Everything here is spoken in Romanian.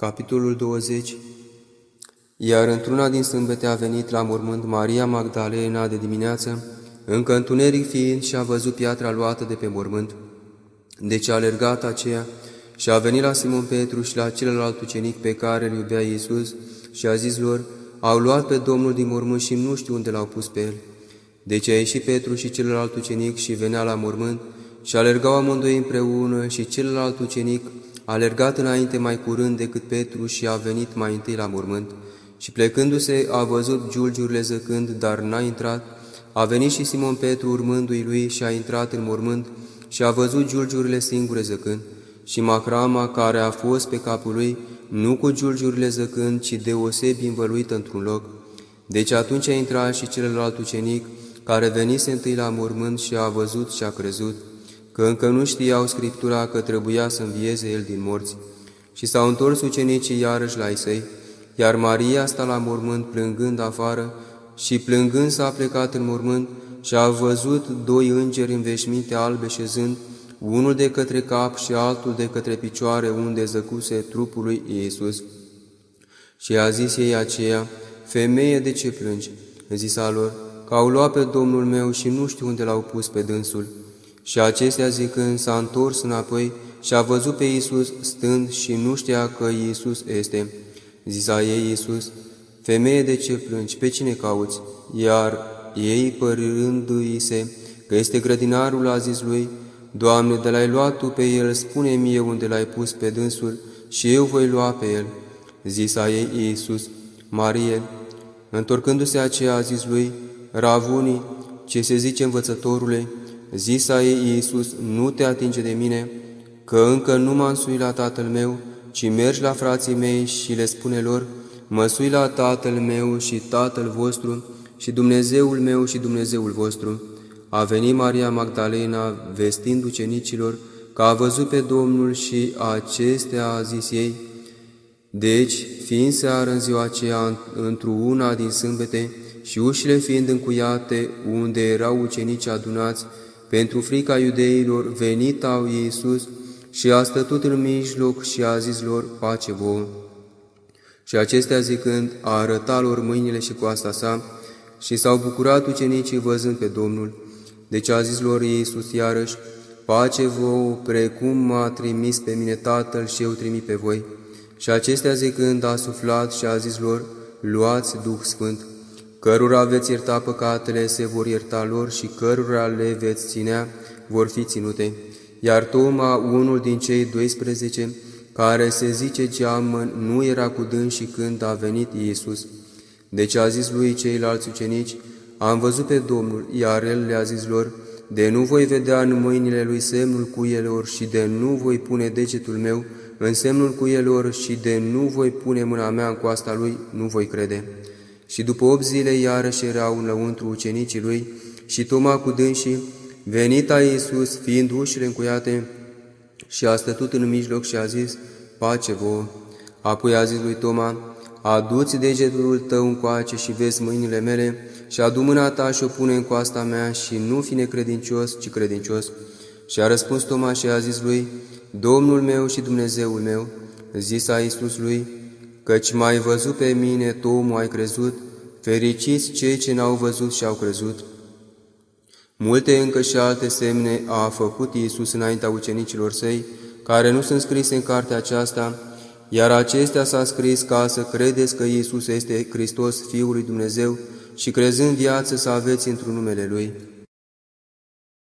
Capitolul 20 Iar într-una din sâmbete a venit la mormânt Maria Magdalena de dimineață, încă întuneric fiind și a văzut piatra luată de pe mormânt. Deci a alergat aceea și a venit la Simon Petru și la celălalt ucenic pe care îl iubea Iisus și a zis lor, au luat pe Domnul din mormânt și nu știu unde l-au pus pe el. Deci a ieșit Petru și celălalt ucenic și venea la mormânt și alergau amândoi împreună și celălalt ucenic a alergat înainte mai curând decât Petru și a venit mai întâi la mormânt. Și plecându-se a văzut giulgiurile zăcând, dar n-a intrat. A venit și Simon Petru urmându-i lui și a intrat în mormânt și a văzut giulgiurile singure zăcând. Și macrama care a fost pe capul lui, nu cu giulgiurile zăcând, ci deosebi învăluită într-un loc. Deci atunci a intrat și celălalt ucenic, care venise întâi la mormânt și a văzut și a crezut că încă nu știau Scriptura că trebuia să învieze El din morți. Și s-au întors ucenicii iarăși la ei iar Maria sta la mormânt plângând afară și plângând s-a plecat în mormânt și a văzut doi îngeri în veșminte albe șezând, unul de către cap și altul de către picioare unde zăcuse trupul lui Iisus. Și a zis ei aceea, Femeie, de ce plângi? Zisa lor, că au luat pe Domnul meu și nu știu unde l-au pus pe dânsul. Și acestea zicând s-a întors înapoi și a văzut pe Iisus stând și nu știa că Iisus este. Zisa ei Iisus, Femeie, de ce plângi? Pe cine cauți? Iar ei, părându-i se că este grădinarul, a zis lui, Doamne, de l-ai luat Tu pe el, spune mie unde l-ai pus pe dânsul și eu voi lua pe el. Zisa ei Iisus, Marie, întorcându-se aceea a zis lui, Ravuni, ce se zice învățătorule, Zisa ei Iisus, nu te atinge de mine, că încă nu m-am sui la tatăl meu, ci mergi la frații mei și le spune lor, mă sui la tatăl meu și tatăl vostru și Dumnezeul meu și Dumnezeul vostru. A venit Maria Magdalena vestind ucenicilor că a văzut pe Domnul și acestea a zis ei, deci, fiind seară în ziua aceea într-una din sâmbete și ușile fiind încuiate unde erau ucenici adunați, pentru frica iudeilor, venit au Iisus și a stătut în mijloc și a zis lor, pace vouă. Și acestea zicând, a arătat lor mâinile și coasta sa, și s-au bucurat ucenicii văzând pe Domnul. Deci a zis lor Iisus iarăși, pace vouă, precum m-a trimis pe mine Tatăl și eu trimit pe voi. Și acestea zicând, a suflat și a zis lor, luați Duh Sfânt cărora veți ierta păcatele, se vor ierta lor și cărora le veți ținea, vor fi ținute. Iar Toma, unul din cei 12, care se zice geamăn, nu era cu și când a venit Iisus. Deci a zis lui ceilalți ucenici, am văzut pe Domnul, iar el le-a zis lor, de nu voi vedea în mâinile lui semnul cuielor și de nu voi pune degetul meu în semnul cuielor și de nu voi pune mâna mea în coasta lui, nu voi crede. Și după opt zile iarăși erau înăuntru ucenicii lui și Toma cu dânsii, venit a Iisus, fiind ușile încuiate, și a stătut în mijloc și a zis, pace vouă. Apoi a zis lui Toma, adu-ți degetul tău încoace și vezi mâinile mele și adu mâna ta și o pune în coasta mea și nu fi necredincios, ci credincios. Și a răspuns Toma și a zis lui, Domnul meu și Dumnezeul meu, zisa Iisus lui, căci m-ai văzut pe mine, tu m-ai crezut, fericiți cei ce n-au văzut și au crezut. Multe încă și alte semne a făcut Iisus înaintea ucenicilor săi, care nu sunt scrise în cartea aceasta, iar acestea s-a scris ca să credeți că Iisus este Hristos, Fiul lui Dumnezeu, și crezând viață să aveți într-un numele Lui.